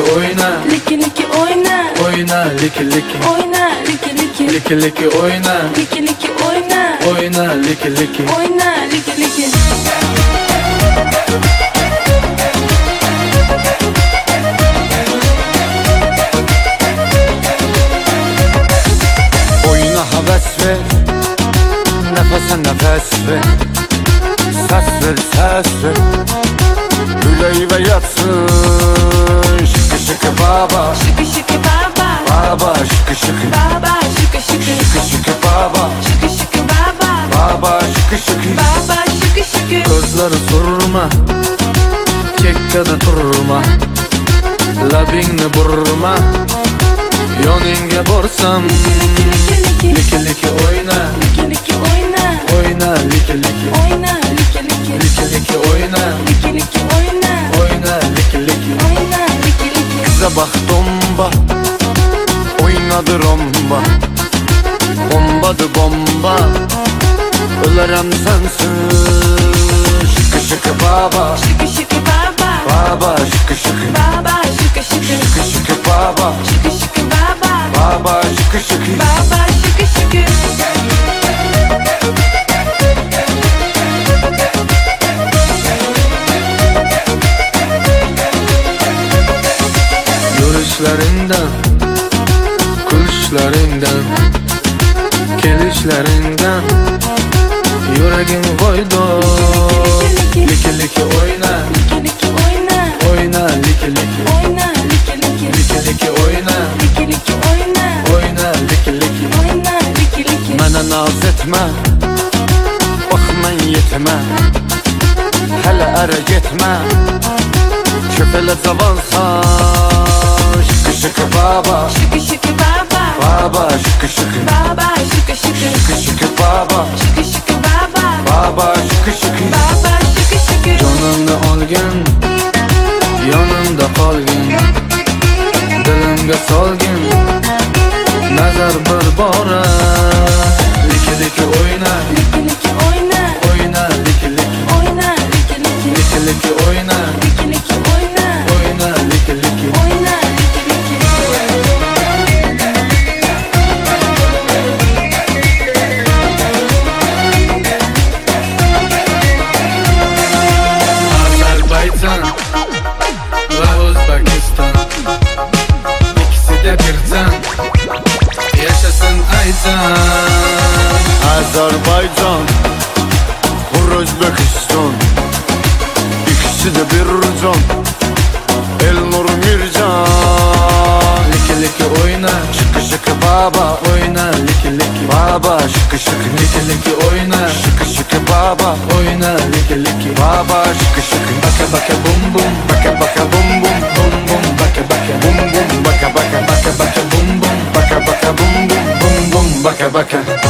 Oyna. Liki liki Oyna. Liki liki. Liki liki. Oyna. Liki liki oyna. Oyna liki liki. Oyna liki liki. Oyuna heves ver. Nefese nefes ver. Ses ver ses ver. Yüreğime yatsın şıkı baba. Şıkı şıkı baba. Baba şıkı şıkı. Baba şıkı şıkı. Gözleri sorma Kekkada turma Labingni burma Yoningga borsam. Liki liki oyna. Liki liki oyna. Oyna liki liki. Oyna liki liki. Liki liki oyna. Liki liki oyna. Oyna liki liki. Oyna liki liki. Kıza bak domba. Oynadı romba Bombadı bomba. Ölerem sensiz. Şıkı şıkı baba. Şıkı şıkı baba. Baba şıkı şıkı. Baba şıkı şıkı. Şıkı şıkı baba. Şıkı şıkı baba. Baba şıkı şıkı. Baba şıkı şıkı. Yürüyüşlerinden Kuluşlarından Kelişlerinden Yüreğim koydu. Liki liki Liki oyna. Oyna liki liki. Oyna liki liki oyna. Oyna liki liki. Oyna liki liki Mənə naz etmə Bax mən yetmə Hələ ərə getmə Köpələ cavansan Şıkı şıkı baba. Şıkı baba Baba soll Azərbaycan Vur Özbekistan. İkisi də bir can Elnur Mircan. Liki liki oyna Şıkı şıkı baba Oyna. Liki liki Baba şıkı şıkı Liki liki oyna. Şıkı şıkı baba Oyna. Liki liki Baba şıkı şıkı Baka baka bum bum. Baka baka bum bum Bum bum. Baka baka Bum bum. Baka baka Baka baka bum bum. Baka baka bum bum Bum bum. Baka baka